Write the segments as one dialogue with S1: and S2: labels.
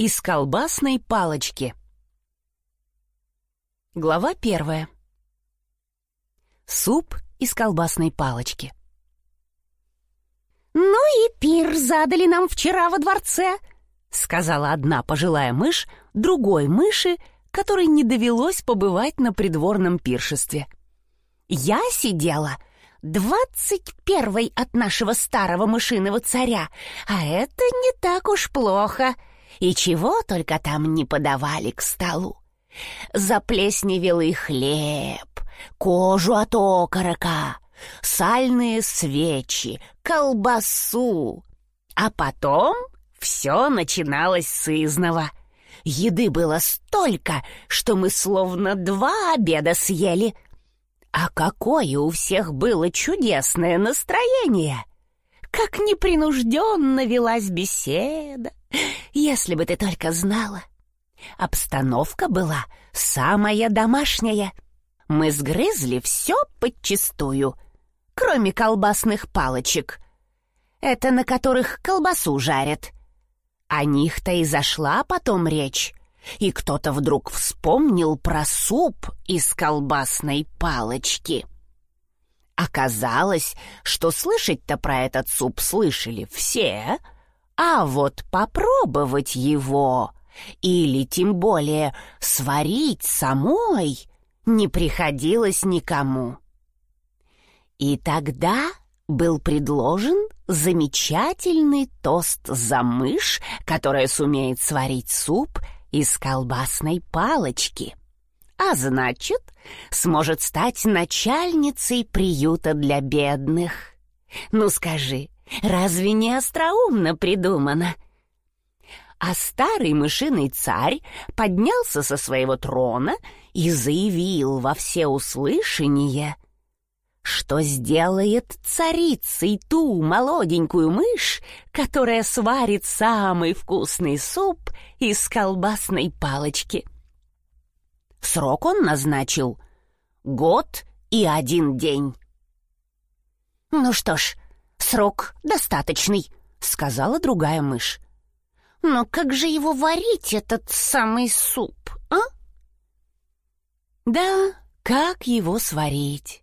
S1: из колбасной палочки. Глава первая. Суп из колбасной палочки.
S2: «Ну и пир задали нам вчера во дворце», —
S1: сказала одна пожилая мышь другой мыши, которой не довелось побывать на придворном пиршестве.
S2: «Я сидела двадцать первой от нашего старого мышиного царя, а это не так уж плохо», и чего только там не подавали к столу. Заплесневелый хлеб, кожу от окорока, сальные свечи, колбасу. А потом все начиналось с изного. Еды было столько, что мы словно два обеда съели. А какое у всех было чудесное настроение! Как непринужденно велась беседа, если бы ты только знала. Обстановка была самая домашняя. Мы сгрызли все подчистую, кроме колбасных палочек. Это на которых колбасу жарят. О них-то и зашла потом речь. И кто-то вдруг вспомнил про суп из колбасной палочки. Оказалось, что слышать-то про этот суп слышали все, а вот попробовать его или тем более сварить самой не приходилось никому. И тогда был предложен замечательный тост за мышь, которая сумеет сварить суп из колбасной палочки. А значит, сможет стать начальницей приюта для бедных. Ну скажи, Разве не остроумно придумано? А старый мышиный царь поднялся со своего трона и заявил во всеуслышание, что сделает царицей ту молоденькую мышь, которая сварит самый вкусный суп из колбасной палочки. Срок он назначил — год и один день. Ну что ж, «Срок достаточный», — сказала другая мышь. «Но как же его варить, этот самый суп, а?»
S1: «Да, как его сварить?»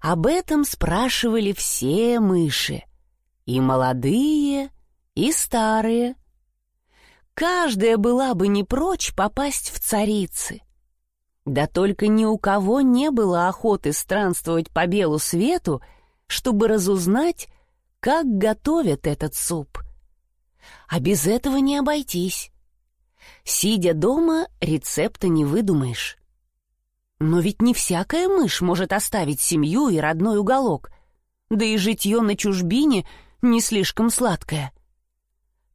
S1: Об этом спрашивали все мыши, и молодые, и старые. Каждая была бы не прочь попасть в царицы. Да только ни у кого не было охоты странствовать по белу свету чтобы разузнать, как готовят этот суп. А без этого не обойтись. Сидя дома, рецепта не выдумаешь. Но ведь не всякая мышь может оставить семью и родной уголок, да и житье на чужбине не слишком сладкое.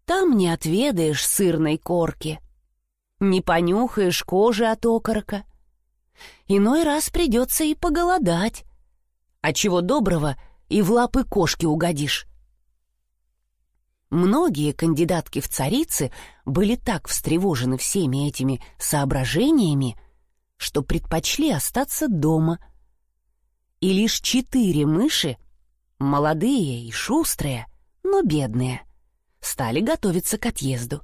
S1: Там не отведаешь сырной корки, не понюхаешь кожи от окорока. Иной раз придется и поголодать. А чего доброго, и в лапы кошки угодишь. Многие кандидатки в царицы были так встревожены всеми этими соображениями, что предпочли остаться дома. И лишь четыре мыши, молодые и шустрые, но бедные, стали готовиться к отъезду.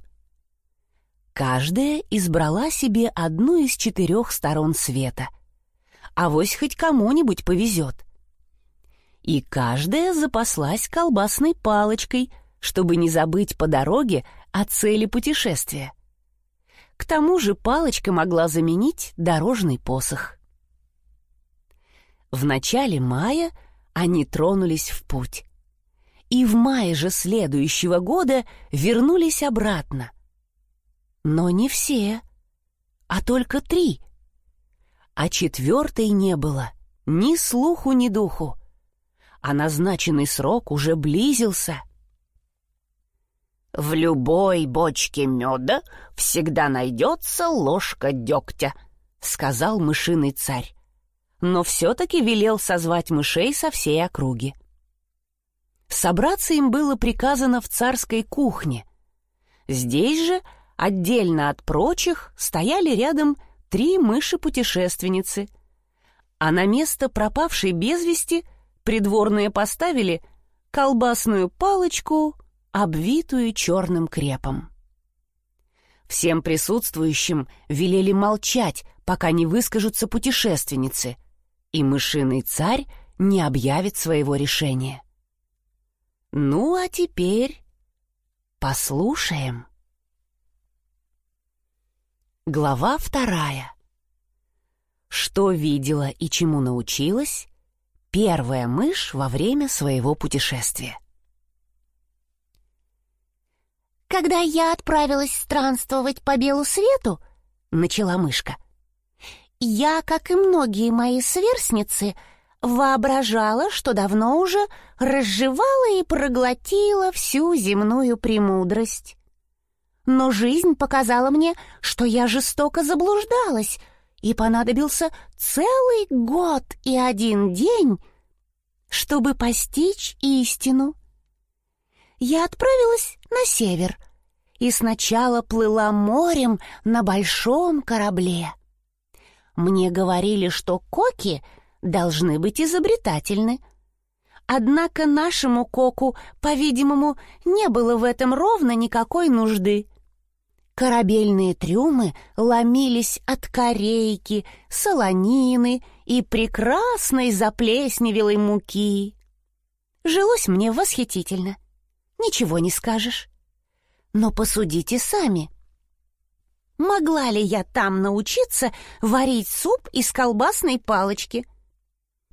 S1: Каждая избрала себе одну из четырех сторон света. А вось хоть кому-нибудь повезет и каждая запаслась колбасной палочкой, чтобы не забыть по дороге о цели путешествия. К тому же палочка могла заменить дорожный посох. В начале мая они тронулись в путь. И в мае же следующего года вернулись обратно. Но не все, а только три. А четвертой не было ни слуху, ни духу а назначенный срок уже близился. «В любой бочке меда всегда найдется ложка дегтя», — сказал мышиный царь, но все-таки велел созвать мышей со всей округи. Собраться им было приказано в царской кухне. Здесь же, отдельно от прочих, стояли рядом три мыши-путешественницы, а на место пропавшей без вести придворные поставили колбасную палочку, обвитую черным крепом. Всем присутствующим велели молчать, пока не выскажутся путешественницы, и мышиный царь не объявит своего решения. Ну, а теперь послушаем. Глава вторая. Что видела и чему научилась первая мышь во время своего путешествия?
S2: «Когда я отправилась странствовать по белу свету, — начала мышка, — я, как и многие мои сверстницы, воображала, что давно уже разжевала и проглотила всю земную премудрость. Но жизнь показала мне, что я жестоко заблуждалась — и понадобился целый год и один день, чтобы постичь истину. Я отправилась на север и сначала плыла морем на большом корабле. Мне говорили, что коки должны быть изобретательны. Однако нашему коку, по-видимому, не было в этом ровно никакой нужды. Корабельные трюмы ломились от корейки, солонины и прекрасной заплесневелой муки. Жилось мне восхитительно. Ничего не скажешь. Но посудите сами. Могла ли я там научиться варить суп из колбасной палочки?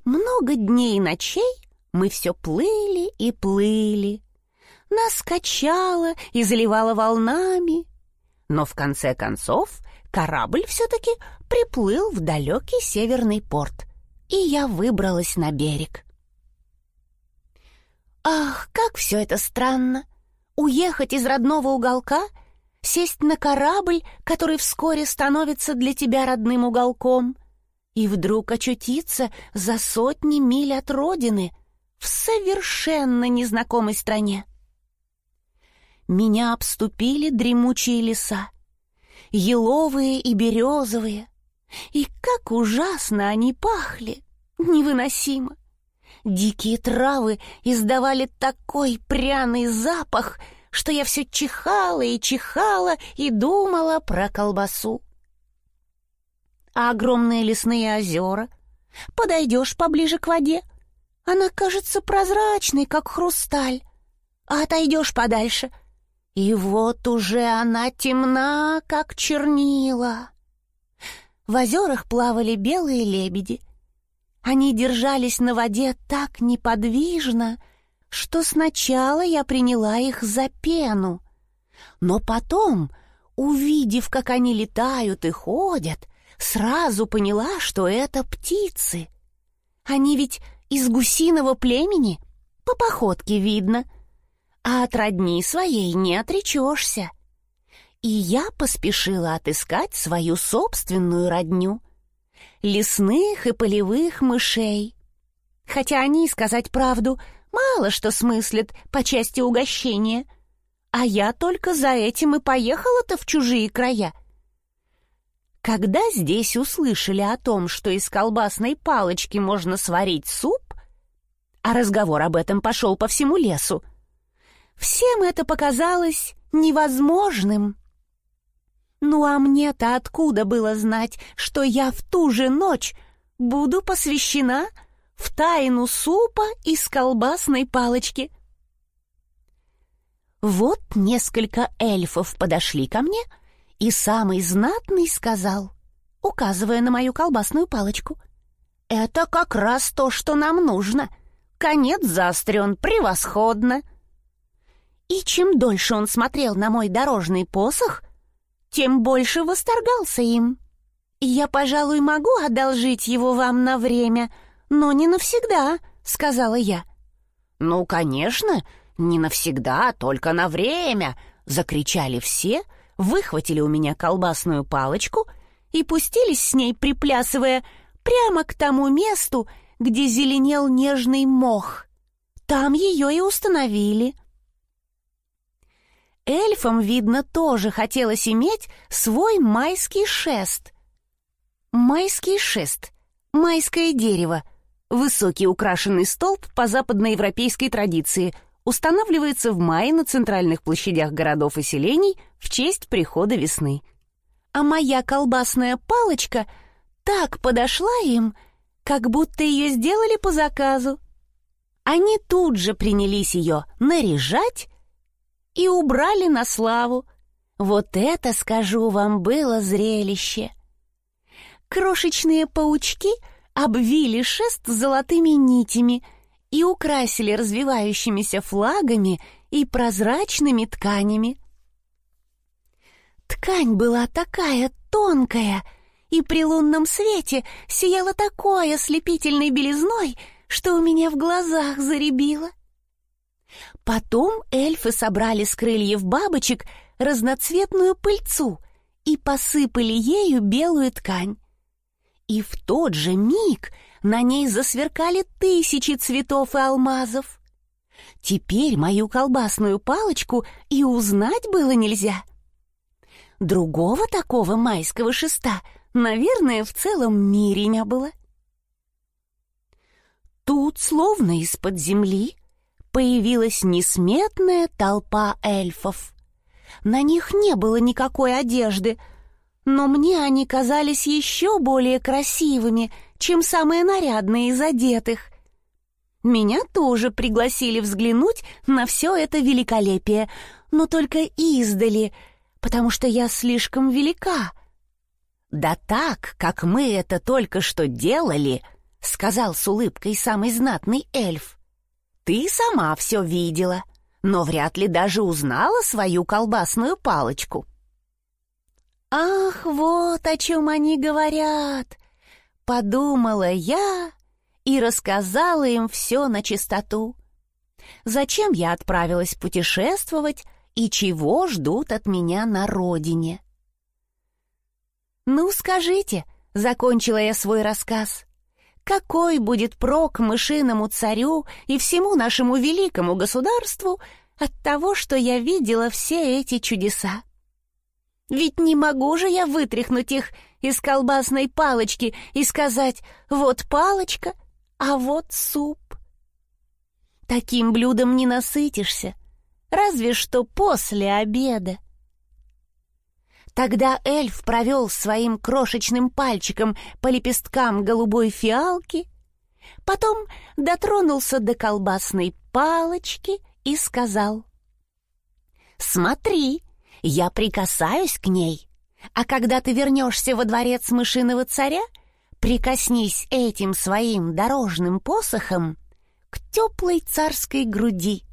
S2: Много дней и ночей мы все плыли и плыли. Нас качало и заливало волнами, но в конце концов корабль все-таки приплыл в далекий северный порт, и я выбралась на берег. Ах, как все это странно! Уехать из родного уголка, сесть на корабль, который вскоре становится для тебя родным уголком, и вдруг очутиться за сотни миль от родины в совершенно незнакомой стране меня обступили дремучие леса, еловые и березовые. И как ужасно они пахли! Невыносимо! Дикие травы издавали такой пряный запах, что я все чихала и чихала и думала про колбасу. А огромные лесные озера? Подойдешь поближе к воде, она кажется прозрачной, как хрусталь. А отойдешь подальше — и вот уже она темна, как чернила. В озерах плавали белые лебеди. Они держались на воде так неподвижно, что сначала я приняла их за пену. Но потом, увидев, как они летают и ходят, сразу поняла, что это птицы. Они ведь из гусиного племени, по походке видно — а от родни своей не отречешься. И я поспешила отыскать свою собственную родню. Лесных и полевых мышей. Хотя они, сказать правду, мало что смыслят по части угощения. А я только за этим и поехала-то в чужие края. Когда здесь услышали о том, что из колбасной палочки можно сварить суп, а разговор об этом пошел по всему лесу, Всем это показалось невозможным. Ну а мне-то откуда было знать, что я в ту же ночь буду посвящена в тайну супа из колбасной палочки? Вот несколько эльфов подошли ко мне, и самый знатный сказал, указывая на мою колбасную палочку, «Это как раз то, что нам нужно. Конец заострен превосходно. И чем дольше он смотрел на мой дорожный посох, тем больше восторгался им. «Я, пожалуй, могу одолжить его вам на время, но не навсегда», — сказала я. «Ну, конечно, не навсегда, а только на время», — закричали все, выхватили у меня колбасную палочку и пустились с ней, приплясывая, прямо к тому месту, где зеленел нежный мох. Там ее и установили. Эльфам, видно, тоже хотелось иметь свой майский шест. Майский шест — майское дерево, высокий украшенный столб по западноевропейской традиции,
S1: устанавливается в мае на центральных площадях городов и селений в честь прихода весны. А моя колбасная палочка так подошла им, как будто ее сделали по заказу. Они тут же принялись ее наряжать и убрали на славу. Вот это, скажу вам, было зрелище. Крошечные паучки обвили шест золотыми нитями и украсили развивающимися флагами и прозрачными тканями. Ткань была такая тонкая, и при лунном свете сияла такой ослепительной белизной, что у меня в глазах заребило. Потом эльфы собрали с крыльев бабочек разноцветную пыльцу и посыпали ею белую ткань. И в тот же миг на ней засверкали тысячи цветов и алмазов. Теперь мою колбасную палочку и узнать было нельзя. Другого такого майского шеста, наверное, в целом мире не было. Тут, словно из-под земли, появилась несметная толпа эльфов. На них не было никакой одежды, но мне они казались еще более красивыми, чем самые нарядные из одетых. Меня тоже пригласили взглянуть на все это великолепие, но только издали, потому что я слишком велика. Да так, как мы это только что делали, сказал с улыбкой самый знатный эльф. Ты сама все видела, но вряд ли даже узнала свою колбасную палочку. Ах, вот о чем они говорят! Подумала я и рассказала им все на чистоту. Зачем я отправилась путешествовать и чего ждут от меня на родине? «Ну, скажите», — закончила я свой рассказ, какой будет прок мышиному царю и всему нашему великому государству от того, что я видела все эти чудеса? Ведь не могу же я вытряхнуть их из колбасной палочки и сказать «вот палочка, а вот суп». Таким блюдом не насытишься, разве что после обеда. Тогда эльф провел своим крошечным пальчиком по лепесткам голубой фиалки, потом дотронулся до колбасной палочки и сказал «Смотри, я прикасаюсь к ней, а когда ты вернешься во дворец мышиного царя, прикоснись этим своим дорожным посохом к теплой царской груди,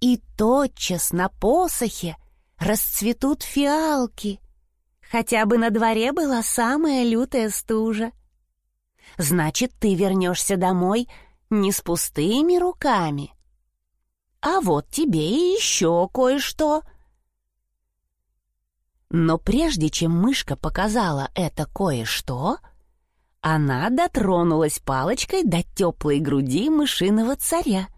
S1: и тотчас на посохе расцветут фиалки, хотя бы на дворе была самая лютая стужа. Значит, ты вернешься домой не с пустыми руками. А вот тебе и еще кое-что. Но прежде чем мышка показала это кое-что, она дотронулась палочкой до теплой груди мышиного царя.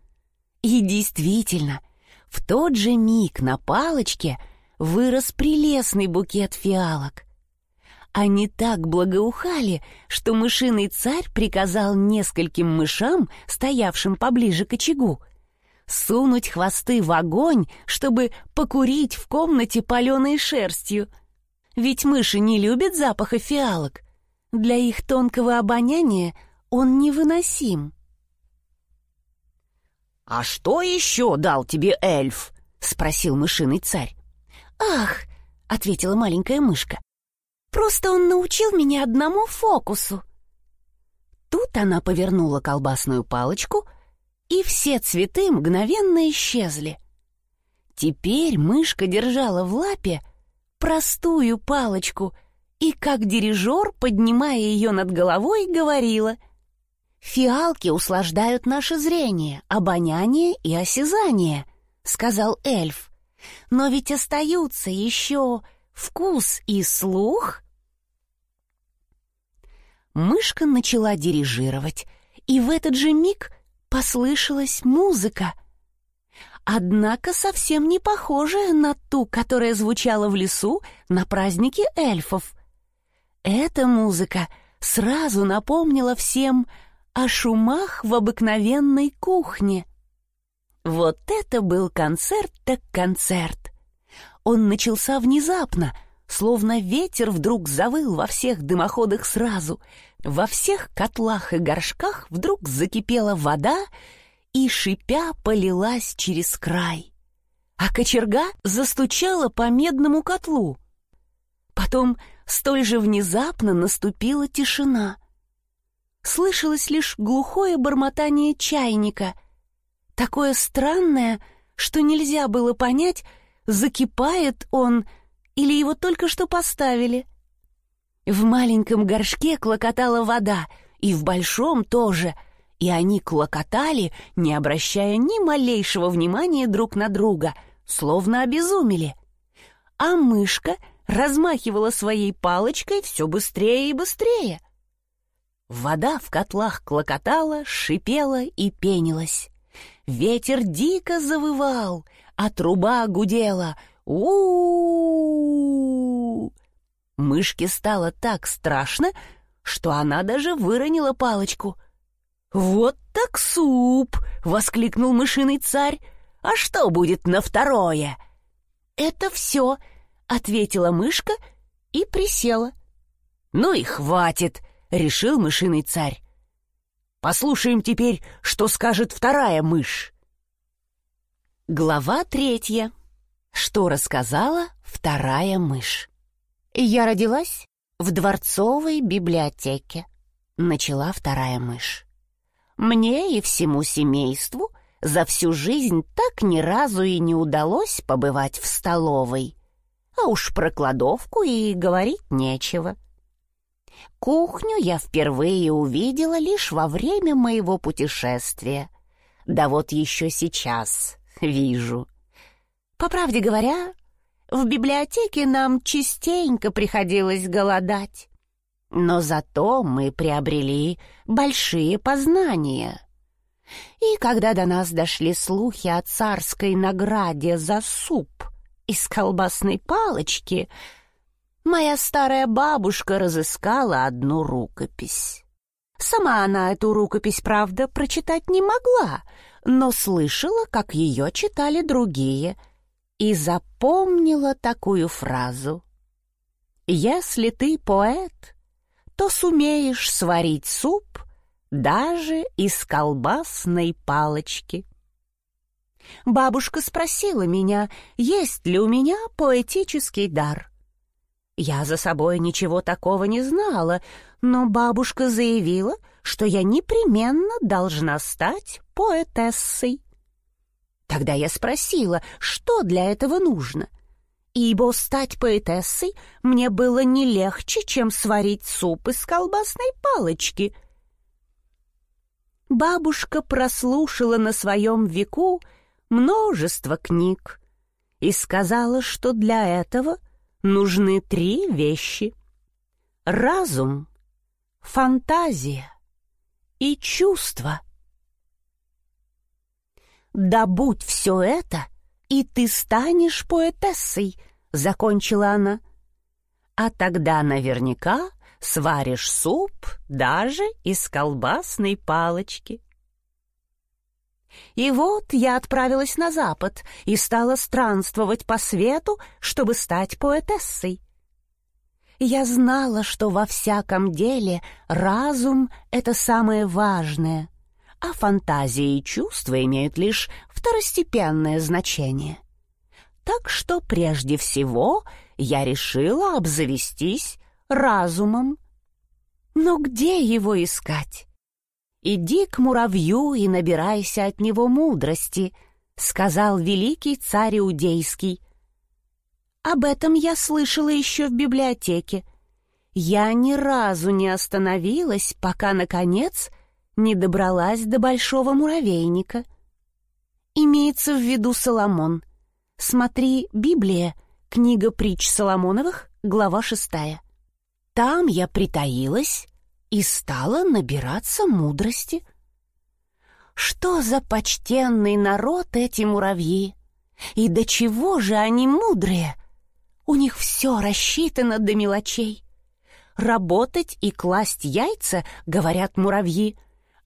S1: И действительно, в тот же миг на палочке вырос прелестный букет фиалок. Они так благоухали, что мышиный царь приказал нескольким мышам, стоявшим поближе к очагу, сунуть хвосты в огонь, чтобы покурить в комнате паленой шерстью. Ведь мыши не любят запаха фиалок. Для их тонкого обоняния он невыносим. «А что еще дал тебе эльф?» — спросил мышиный царь. «Ах!» — ответила маленькая мышка. «Просто он научил меня одному фокусу». Тут она повернула колбасную палочку, и все цветы мгновенно исчезли. Теперь мышка держала в лапе простую палочку и, как дирижер, поднимая ее над головой, говорила — «Фиалки услаждают наше зрение, обоняние и осязание», — сказал эльф. «Но ведь остаются еще вкус и слух». Мышка начала дирижировать, и в этот же миг послышалась музыка. Однако совсем не похожая на ту, которая звучала в лесу на празднике эльфов. Эта музыка сразу напомнила всем о шумах в обыкновенной кухне. Вот это был концерт так концерт. Он начался внезапно, словно ветер вдруг завыл во всех дымоходах сразу. Во всех котлах и горшках вдруг закипела вода и, шипя, полилась через край. А кочерга застучала по медному котлу. Потом столь же внезапно наступила тишина. Слышалось лишь глухое бормотание чайника, такое странное, что нельзя было понять, закипает он или его только что поставили. В маленьком горшке клокотала вода, и в большом тоже, и они клокотали, не обращая ни малейшего внимания друг на друга, словно обезумели. А мышка размахивала своей палочкой все быстрее и быстрее. Вода в котлах клокотала, шипела и пенилась. Ветер дико завывал, а труба гудела. у, -у, Мышке стало так страшно, что она даже выронила палочку. «Вот так суп!» — воскликнул мышиный царь. «А что будет на второе?» «Это все», — ответила мышка и присела. «Ну и хватит», — решил мышиный царь. Послушаем теперь, что скажет вторая мышь. Глава третья. Что рассказала вторая мышь?
S2: «Я родилась в дворцовой библиотеке», — начала вторая мышь. «Мне и всему семейству за всю жизнь так ни разу и не удалось побывать в столовой. А уж про кладовку и говорить нечего. Кухню я впервые увидела лишь во время моего путешествия. Да вот еще сейчас вижу. По правде говоря, в библиотеке нам частенько приходилось голодать. Но зато мы приобрели большие познания. И когда до нас дошли слухи о царской награде за суп из колбасной палочки — моя старая бабушка разыскала одну рукопись. Сама она эту рукопись, правда, прочитать не могла, но слышала, как ее читали другие, и запомнила такую фразу. «Если ты поэт, то сумеешь сварить суп даже из колбасной палочки». Бабушка спросила меня, есть ли у меня поэтический дар — я за собой ничего такого не знала, но бабушка заявила, что я непременно должна стать поэтессой. Тогда я спросила, что для этого нужно, ибо стать поэтессой мне было не легче, чем сварить суп из колбасной палочки. Бабушка прослушала на своем веку множество книг и сказала, что для этого — нужны три вещи. Разум, фантазия и чувство. «Добудь все это, и ты станешь поэтессой», — закончила она. «А тогда наверняка сваришь суп даже из колбасной палочки». И вот я отправилась на запад и стала странствовать по свету, чтобы стать поэтессой. Я знала, что во всяком деле разум — это самое важное, а фантазия и чувства имеют лишь второстепенное значение. Так что прежде всего я решила обзавестись разумом. Но где его искать? «Иди к муравью и набирайся от него мудрости», — сказал великий царь Иудейский. Об этом я слышала еще в библиотеке. Я ни разу не остановилась, пока, наконец, не добралась до большого муравейника. Имеется в виду Соломон. Смотри, Библия, книга притч Соломоновых, глава шестая. Там я притаилась и стала набираться мудрости. Что за почтенный народ эти муравьи? И до чего же они мудрые? У них все рассчитано до мелочей. Работать и класть яйца, говорят муравьи,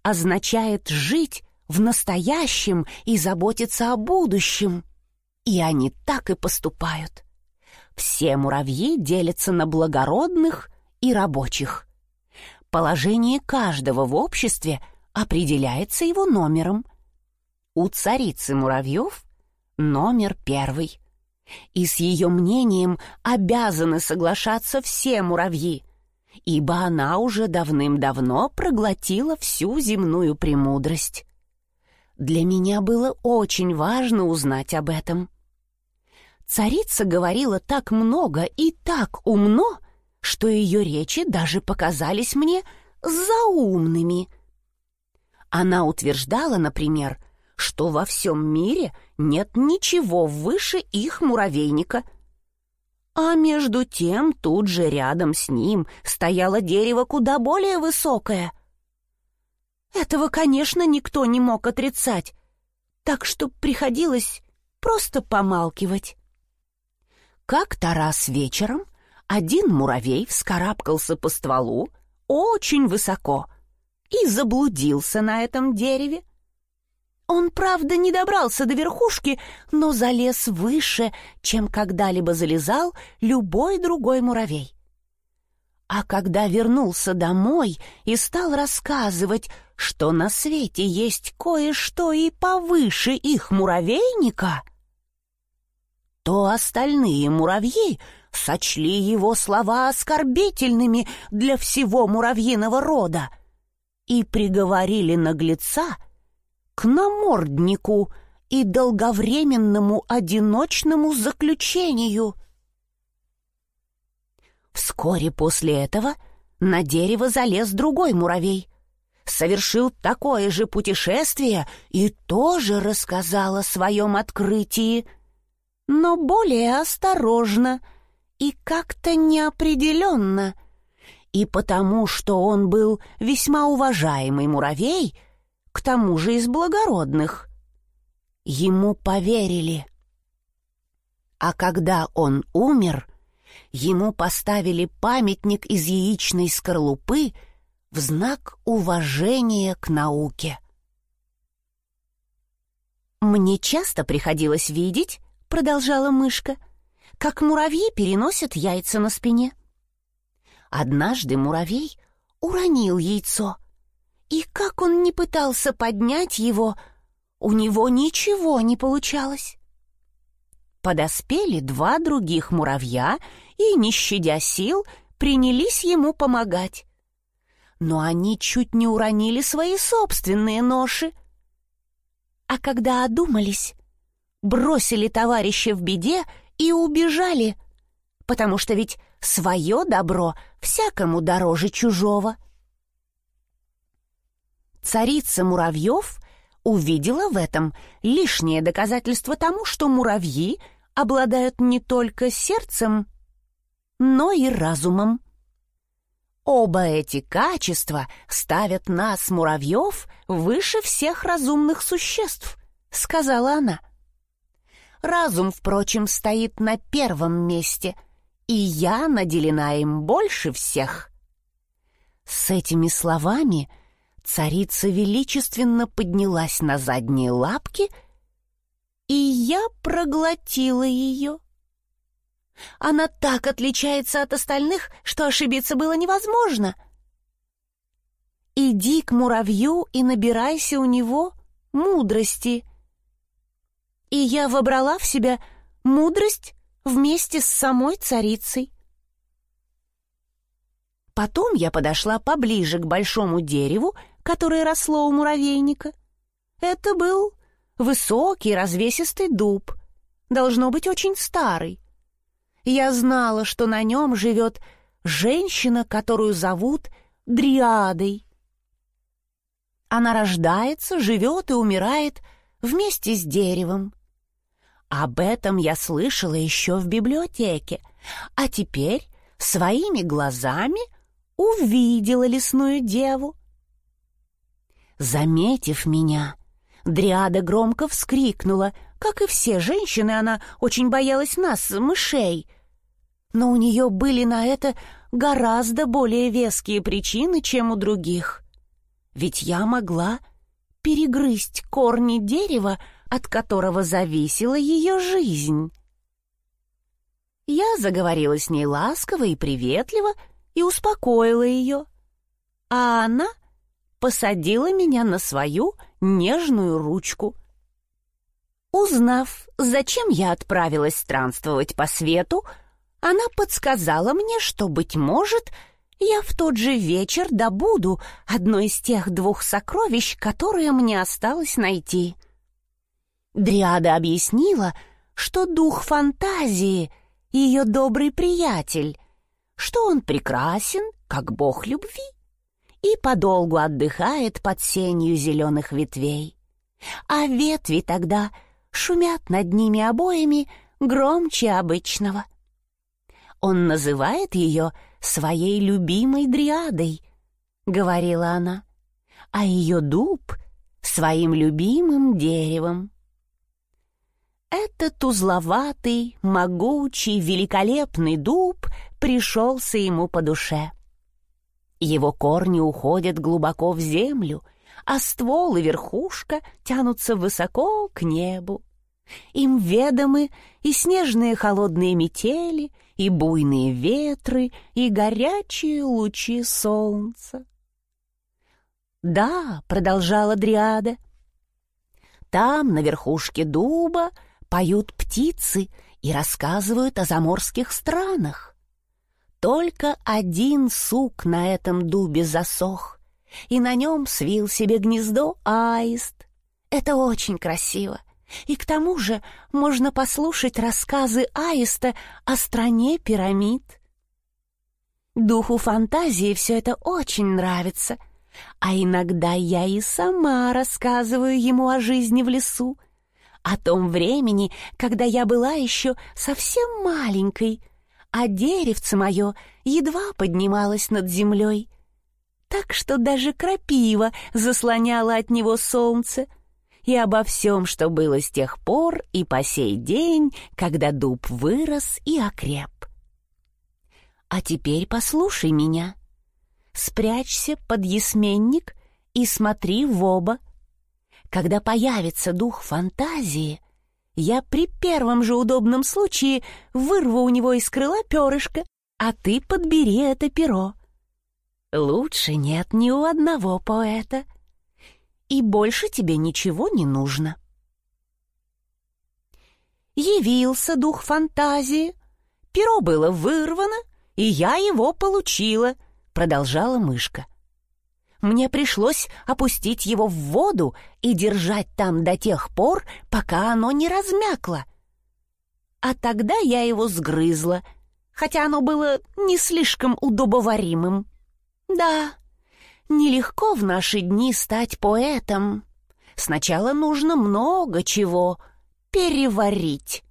S2: означает жить
S1: в настоящем и заботиться о будущем. И они так и поступают. Все муравьи делятся на благородных и рабочих. Положение каждого в обществе определяется его номером. У царицы муравьев номер первый. И с ее мнением обязаны соглашаться все муравьи, ибо она уже давным-давно проглотила всю земную премудрость. Для меня было очень важно узнать об этом. Царица говорила так много и так умно, что ее речи даже показались мне заумными. Она утверждала, например, что во всем мире нет ничего выше их муравейника. А между тем тут же рядом с ним стояло дерево куда более высокое. Этого, конечно, никто не мог отрицать, так что приходилось просто помалкивать. Как-то раз вечером один муравей вскарабкался по стволу очень высоко и заблудился на этом дереве. Он, правда, не добрался до верхушки, но залез выше, чем когда-либо залезал любой другой муравей. А когда вернулся домой и стал рассказывать, что на свете есть кое-что и повыше их муравейника, то остальные муравьи сочли его слова оскорбительными для всего муравьиного рода и приговорили наглеца к наморднику и долговременному одиночному заключению. Вскоре после этого на дерево залез другой муравей, совершил такое же путешествие и тоже рассказал о своем открытии, но более осторожно и как-то неопределенно. И потому, что он был весьма уважаемый муравей — к тому же из благородных. Ему поверили. А когда он умер, ему поставили памятник из яичной скорлупы в знак уважения к науке. «Мне часто приходилось видеть, — продолжала мышка, — как муравьи переносят яйца на спине. Однажды муравей уронил яйцо — и как он не пытался поднять его, у него ничего не получалось. Подоспели два других муравья и, не щадя сил, принялись ему помогать. Но они чуть не уронили свои собственные ноши. А когда одумались, бросили товарища в беде и убежали, потому что ведь свое добро всякому дороже чужого — Царица муравьев увидела в этом лишнее доказательство тому, что муравьи обладают не только сердцем, но и разумом. Оба эти качества ставят нас, муравьев, выше всех разумных существ, сказала она. Разум, впрочем, стоит на первом месте, и я наделена им больше всех. С этими словами Царица величественно поднялась на задние лапки, и я проглотила ее. Она так отличается от остальных, что ошибиться было невозможно. Иди к муравью и набирайся у него мудрости. И я вобрала в себя мудрость вместе с самой царицей. Потом я подошла поближе к большому дереву, которое росло у муравейника. Это был высокий развесистый дуб, должно быть очень старый. Я знала, что на нем живет женщина, которую зовут Дриадой. Она рождается, живет и умирает вместе с деревом. Об этом я слышала еще в библиотеке, а теперь своими глазами увидела лесную деву. Заметив меня, Дриада громко вскрикнула. Как и все женщины, она очень боялась нас, мышей. Но у нее были на это гораздо более веские причины, чем у других. Ведь я могла перегрызть корни дерева, от которого зависела ее жизнь. Я заговорила с ней ласково и приветливо и успокоила ее, а она посадила меня на свою нежную ручку. Узнав, зачем я отправилась странствовать по свету, она подсказала мне, что, быть может, я в тот же вечер добуду одно из тех двух сокровищ, которые мне осталось найти. Дриада объяснила, что дух фантазии — ее добрый приятель, что он прекрасен, как бог любви, и подолгу отдыхает под сенью зеленых ветвей. А ветви тогда шумят над ними обоими громче обычного. Он называет ее своей любимой дриадой, — говорила она, — а ее дуб — своим любимым деревом. Этот узловатый, могучий, великолепный дуб пришелся ему по душе. Его корни уходят глубоко в землю, а ствол и верхушка тянутся высоко к небу. Им ведомы и снежные холодные метели, и буйные ветры, и горячие лучи солнца. «Да», — продолжала Дриада, — «там, на верхушке дуба, поют птицы и рассказывают о заморских странах. Только один сук на этом дубе засох, и на нем свил себе гнездо аист. Это очень красиво. И к тому же можно послушать рассказы Аиста о стране пирамид. Духу фантазии все это очень нравится, а иногда я и сама рассказываю ему о жизни в лесу, о том времени, когда я была еще совсем маленькой, а деревце мое едва поднималось над землей, так что даже крапива заслоняла от него солнце — и обо всем, что было с тех пор и по сей день, когда дуб вырос и окреп. А теперь послушай меня. Спрячься под ясменник и смотри в оба. Когда появится дух фантазии, я при первом же удобном случае вырву у него из крыла перышко, а ты подбери это перо. Лучше нет ни у одного поэта — и больше тебе ничего не нужно. Явился дух фантазии, перо было вырвано, и я его получила, продолжала мышка. Мне пришлось опустить его в воду и держать там до тех пор, пока оно не размякло. А тогда я его сгрызла, хотя оно было не слишком удобоваримым. Да, Нелегко в наши дни стать поэтом. Сначала нужно много чего переварить.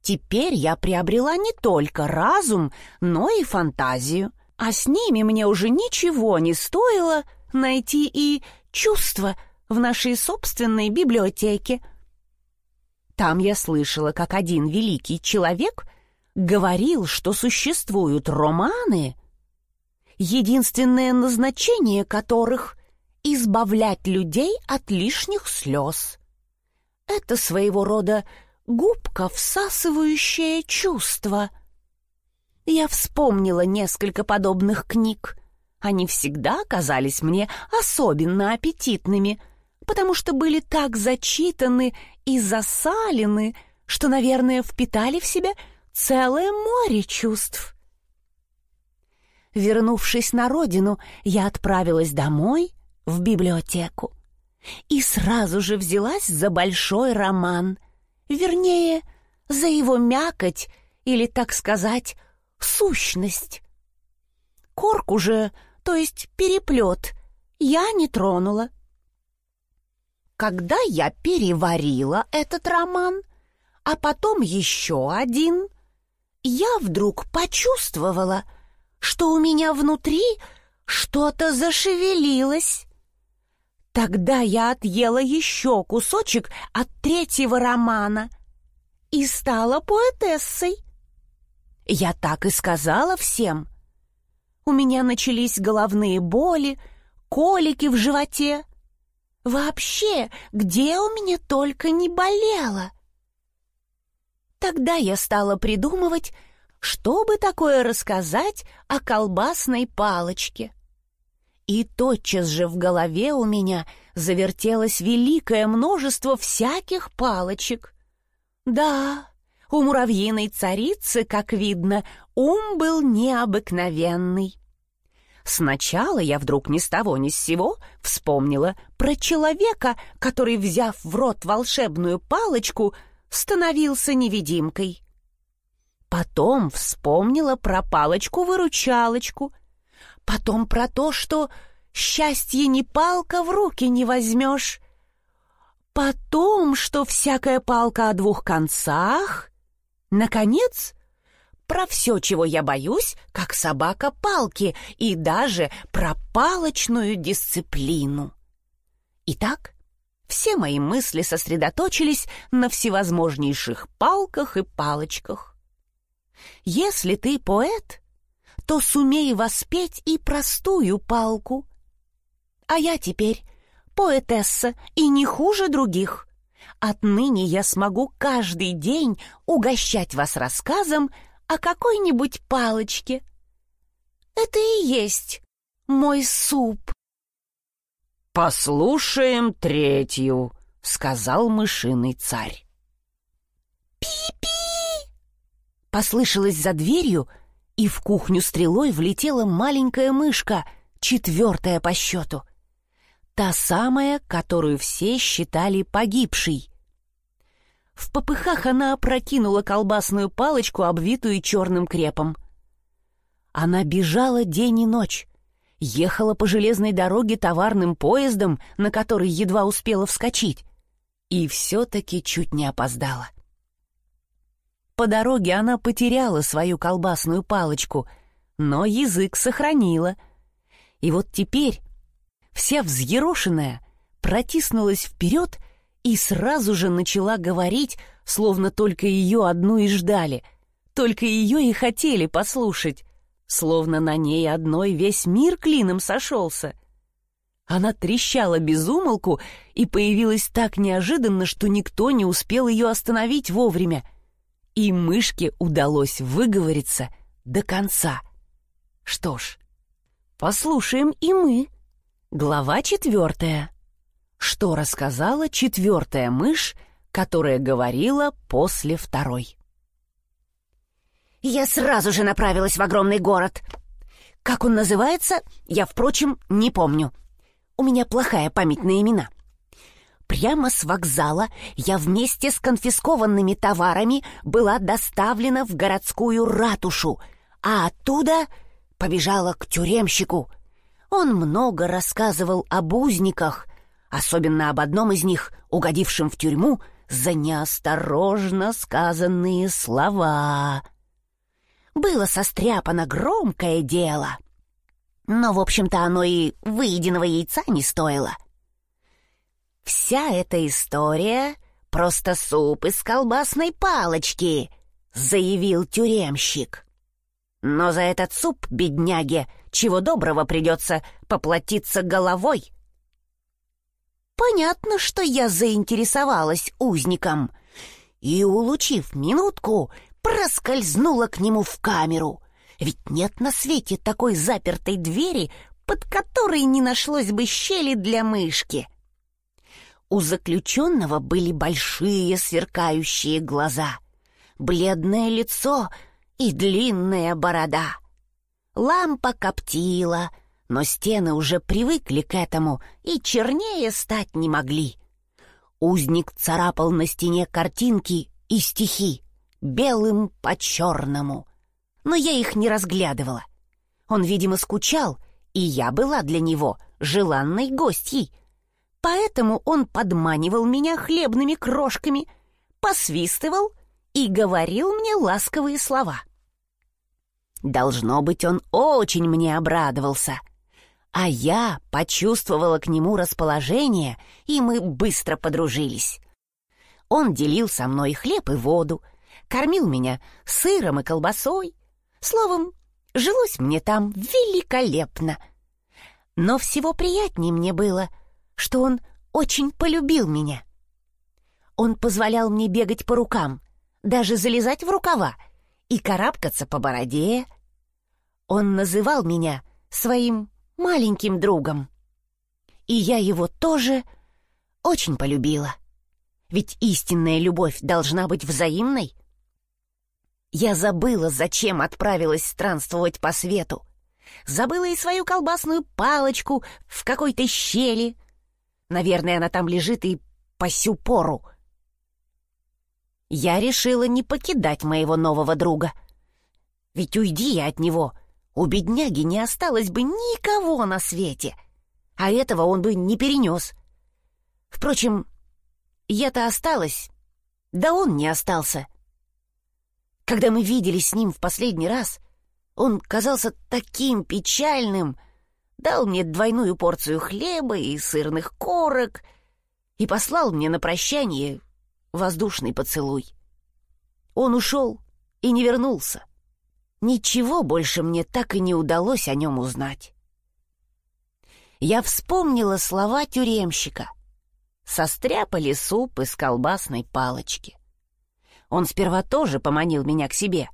S1: Теперь я приобрела не только разум, но и фантазию, а с ними мне уже ничего не стоило найти и чувства в нашей собственной библиотеке. Там я слышала, как один великий человек говорил, что существуют романы — единственное назначение которых — избавлять людей от лишних слез. Это своего рода губка, всасывающая чувства. Я вспомнила несколько подобных книг. Они всегда казались мне особенно аппетитными, потому что были так зачитаны и засалены, что, наверное, впитали в себя целое море чувств. Вернувшись на родину, я отправилась домой, в библиотеку, и сразу же взялась за большой роман, вернее, за его мякоть или, так сказать, сущность. Корку же, то есть переплет, я не тронула. Когда я переварила этот роман, а потом еще один, я вдруг почувствовала — что у меня внутри что-то зашевелилось. Тогда я отъела еще кусочек от третьего романа и стала поэтессой. Я так и сказала всем. У меня начались головные боли, колики в животе.
S2: Вообще, где у меня только не болело. Тогда я стала придумывать, чтобы такое рассказать о колбасной палочке. И тотчас же в голове у меня завертелось великое множество всяких палочек. Да, у муравьиной царицы, как видно, ум был необыкновенный. Сначала я вдруг ни с того ни с сего вспомнила про человека, который, взяв в рот волшебную палочку, становился невидимкой. Потом вспомнила про палочку-выручалочку. Потом про то, что счастье не палка в руки не возьмешь. Потом, что всякая палка о двух концах. Наконец, про все, чего я боюсь, как собака палки, и даже про палочную дисциплину. Итак, все мои мысли сосредоточились на всевозможнейших палках и палочках. Если ты поэт, то сумей воспеть и простую палку. А я теперь поэтесса и не хуже других. Отныне я смогу каждый день угощать вас рассказом о какой-нибудь палочке. Это и есть мой суп.
S1: «Послушаем третью», — сказал мышиный царь.
S2: «Пи-пи!»
S1: Послышалось за дверью, и в кухню стрелой влетела маленькая мышка, четвертая по счету. Та самая, которую все считали погибшей. В попыхах она опрокинула колбасную палочку, обвитую черным крепом. Она бежала день и ночь, ехала по железной дороге товарным поездом, на который едва успела вскочить, и все-таки чуть не опоздала. По дороге она потеряла свою колбасную палочку, но язык сохранила. И вот теперь, вся взъерошенная, протиснулась вперед и сразу же начала говорить, словно только ее одну и ждали, только ее и хотели послушать, словно на ней одной весь мир клином сошелся. Она трещала без умолку и появилась так неожиданно, что никто не успел ее остановить вовремя — и мышке удалось выговориться до конца. Что ж, послушаем и мы. Глава четвертая. Что рассказала четвертая мышь, которая говорила после второй?
S2: Я сразу же направилась в огромный город. Как он называется, я, впрочем, не помню. У меня плохая память на имена. Прямо с вокзала я вместе с конфискованными товарами была доставлена в городскую ратушу, а оттуда побежала к тюремщику. Он много рассказывал об узниках, особенно об одном из них, угодившем в тюрьму за неосторожно сказанные слова. Было состряпано громкое дело, но, в общем-то, оно и выеденного яйца не стоило — Вся эта история — просто суп из колбасной палочки, заявил тюремщик. Но за этот суп, бедняге, чего доброго придется поплатиться головой. Понятно, что я заинтересовалась узником и, улучив минутку, проскользнула к нему в камеру. Ведь нет на свете такой запертой двери, под которой не нашлось бы щели для мышки. У заключенного были большие сверкающие глаза, бледное лицо и длинная борода. Лампа коптила, но стены уже привыкли к этому и чернее стать не могли. Узник царапал на стене картинки и стихи, белым по черному. Но я их не разглядывала. Он, видимо, скучал, и я была для него желанной гостьей — Поэтому он подманивал меня хлебными крошками, посвистывал и говорил мне ласковые слова. Должно быть, он очень мне обрадовался. А я почувствовала к нему расположение, и мы быстро подружились. Он делил со мной хлеб и воду, кормил меня сыром и колбасой. Словом, жилось мне там великолепно. Но всего приятнее мне было — что он очень полюбил меня. Он позволял мне бегать по рукам, даже залезать в рукава и карабкаться по бороде. Он называл меня своим маленьким другом. И я его тоже очень полюбила. Ведь истинная любовь должна быть взаимной. Я забыла, зачем отправилась странствовать по свету. Забыла и свою колбасную палочку в какой-то щели. Наверное, она там лежит и по сю пору. Я решила не покидать моего нового друга. Ведь уйди я от него, у бедняги не осталось бы никого на свете, а этого он бы не перенес. Впрочем, я-то осталась, да он не остался. Когда мы виделись с ним в последний раз, он казался таким печальным, дал мне двойную порцию хлеба и сырных корок и послал мне на прощание воздушный поцелуй. Он ушел и не вернулся. Ничего больше мне так и не удалось о нем узнать. Я вспомнила слова тюремщика. Состряпали суп из колбасной палочки. Он сперва тоже поманил меня к себе,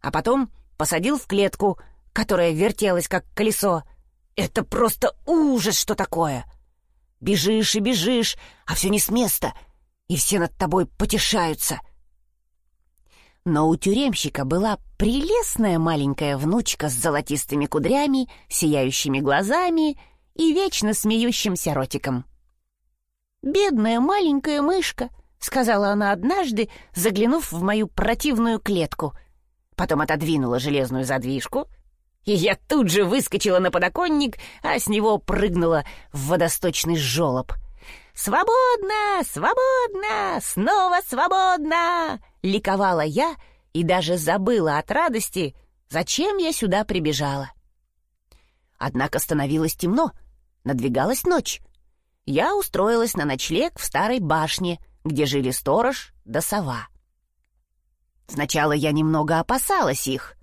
S2: а потом посадил в клетку, которая вертелась как колесо. Это просто ужас, что такое! Бежишь и бежишь, а все не с места — и все над тобой потешаются. Но у тюремщика была прелестная маленькая внучка с золотистыми кудрями, сияющими глазами и вечно смеющимся ротиком. «Бедная маленькая мышка», — сказала она однажды, заглянув в мою противную клетку. Потом отодвинула железную задвижку, и я тут же выскочила на подоконник, а с него прыгнула в водосточный жолоб — «Свободно! Свободно! Снова свободно!» — ликовала я и даже забыла от радости, зачем я сюда прибежала. Однако становилось темно, надвигалась ночь. Я устроилась на ночлег в старой башне, где жили сторож да сова. Сначала я немного опасалась их,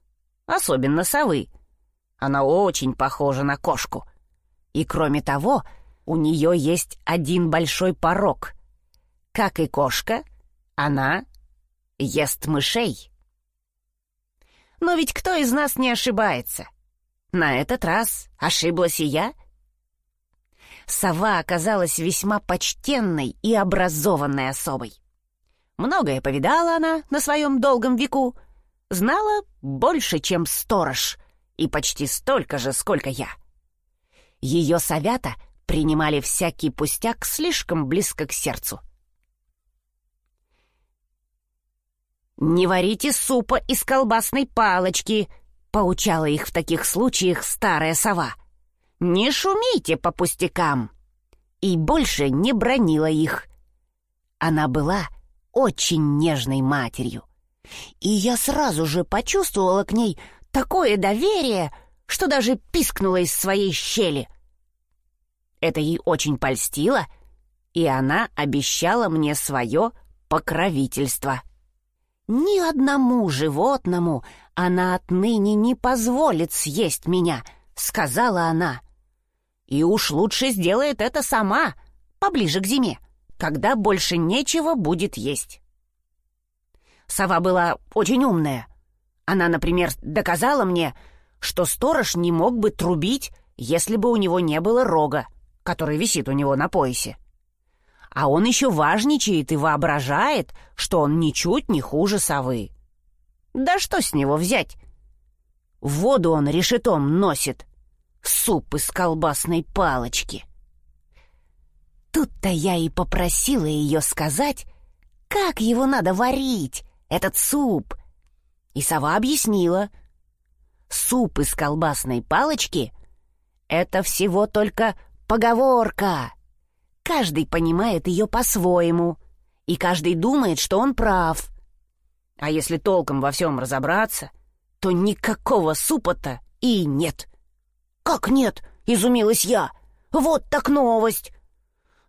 S2: особенно совы. Она очень похожа на кошку. И кроме того, у нее есть один большой порог. Как и кошка, она ест мышей. Но ведь кто из нас не ошибается? На этот раз ошиблась и я. Сова оказалась весьма почтенной и образованной особой. Многое повидала она на своем долгом веку, знала больше, чем сторож, и почти столько же, сколько я. Ее совята принимали всякий пустяк слишком близко к сердцу. «Не варите супа из колбасной палочки», — поучала их в таких случаях старая сова. «Не шумите по пустякам». И больше не бронила их. Она была очень нежной матерью. И я сразу же почувствовала к ней такое доверие, что даже пискнула из своей щели — это ей очень польстило, и она обещала мне свое покровительство. Ни одному животному она отныне не позволит съесть меня, сказала она. И уж лучше сделает это сама, поближе к зиме, когда больше нечего будет есть. Сова была очень умная. Она, например, доказала мне, что сторож не мог бы трубить, если бы у него не было рога который висит у него на поясе. А он еще важничает и воображает, что он ничуть не хуже совы. Да что с него взять? Воду он решетом носит. Суп из колбасной палочки. Тут-то я и попросила ее сказать, как его надо варить, этот суп. И сова объяснила. Суп из колбасной палочки — это всего только Поговорка. Каждый понимает ее по-своему, и каждый думает, что он прав. А если толком во всем разобраться, то никакого супа-то и нет. «Как нет?» — изумилась я. «Вот так новость!»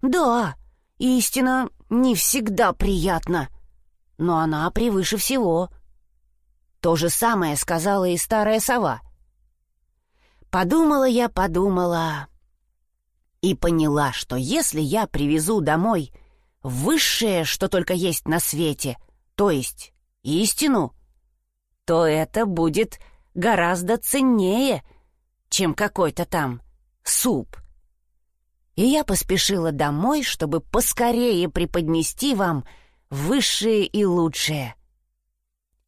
S2: «Да, истина не всегда приятна, но она превыше всего». То же самое сказала и старая сова. Подумала я, подумала.
S1: И поняла, что если я привезу домой высшее, что только есть на свете, то есть истину, то это будет гораздо ценнее, чем какой-то там суп. И я поспешила домой, чтобы поскорее преподнести вам высшее и лучшее.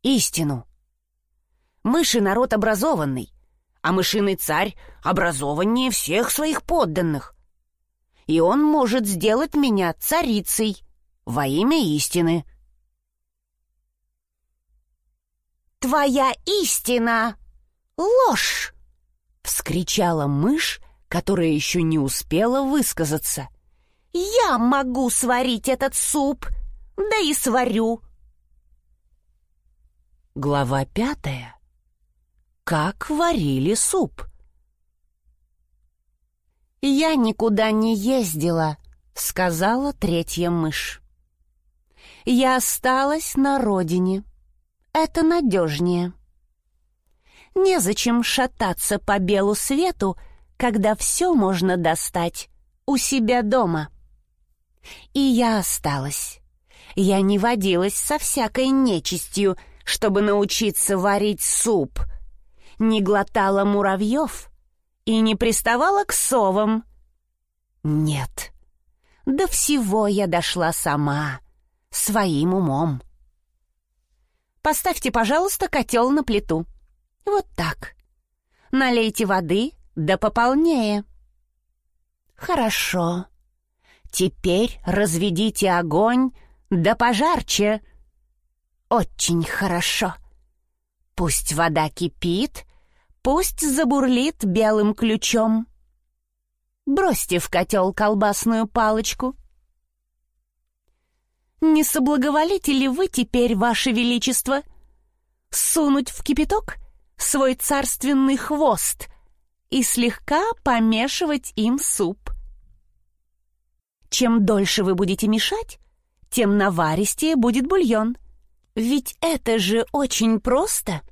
S1: Истину. Мыши — народ образованный, а мышиный царь образованнее всех своих подданных. И он может сделать меня царицей во имя истины.
S2: «Твоя истина — ложь!»
S1: — вскричала мышь, которая еще не успела высказаться.
S2: «Я могу сварить этот суп, да и сварю!»
S1: Глава пятая как варили суп.
S2: «Я никуда не ездила», — сказала третья мышь. «Я осталась на родине. Это надежнее. Незачем шататься по белу свету, когда все можно достать у себя дома. И я осталась. Я не водилась со всякой нечистью, чтобы научиться варить суп — не глотала муравьев и не приставала к совам. Нет, до всего я дошла сама, своим умом. Поставьте, пожалуйста, котел на плиту. Вот так. Налейте воды, да пополнее. Хорошо. Теперь разведите огонь, да пожарче. Очень хорошо. Пусть вода кипит, Пусть забурлит белым ключом. Бросьте в котел колбасную палочку. Не соблаговолите ли вы теперь, ваше величество, сунуть в кипяток свой царственный хвост и слегка помешивать им суп? Чем дольше вы будете мешать, тем наваристее будет бульон. Ведь это же очень просто —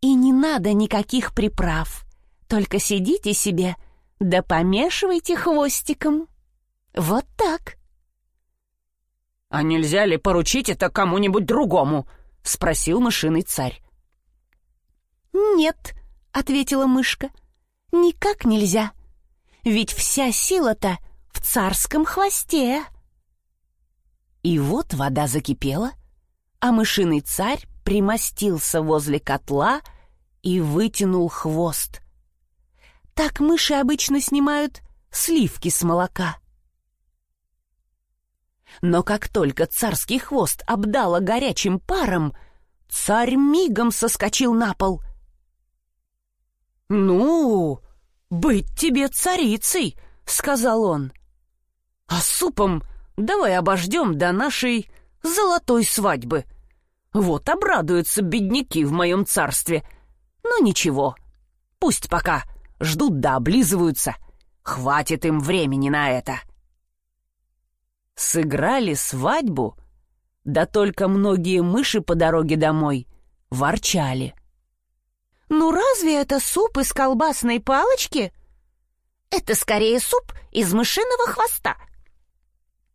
S2: и не надо никаких приправ. Только сидите себе, да помешивайте хвостиком. Вот так.
S1: «А нельзя ли поручить это кому-нибудь другому?» — спросил мышиный царь.
S2: «Нет», — ответила мышка, — «никак нельзя. Ведь вся сила-то в царском хвосте».
S1: И вот вода закипела, а мышиный царь примостился возле котла и вытянул хвост. Так мыши обычно снимают сливки с молока. Но как только царский хвост обдало горячим паром, царь мигом соскочил на пол. «Ну, быть тебе царицей!» — сказал он. «А супом давай обождем до нашей золотой свадьбы!» Вот обрадуются бедняки в моем царстве. Но ничего, пусть пока ждут да облизываются. Хватит им времени на это. Сыграли свадьбу, да только многие мыши по дороге домой ворчали.
S2: «Ну разве это суп из колбасной палочки?» «Это скорее суп из мышиного хвоста».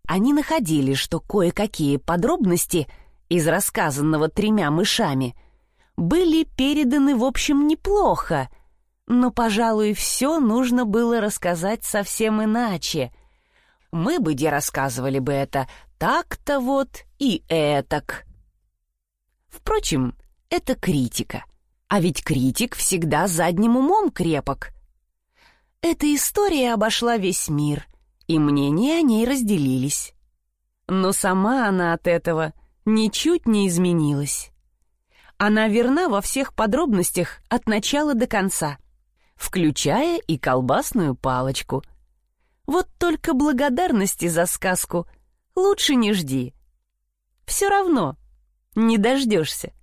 S1: Они находили, что кое-какие подробности — из рассказанного тремя мышами были переданы в общем неплохо, но, пожалуй, все нужно было рассказать совсем иначе. Мы бы где рассказывали бы это так-то вот и этак. Впрочем, это критика. А ведь критик всегда задним умом крепок. Эта история обошла весь мир, и мнения о ней разделились. Но сама она от этого — ничуть не изменилась. Она верна во всех подробностях от начала до конца, включая и колбасную палочку. Вот только благодарности за сказку лучше не жди. Все равно не дождешься.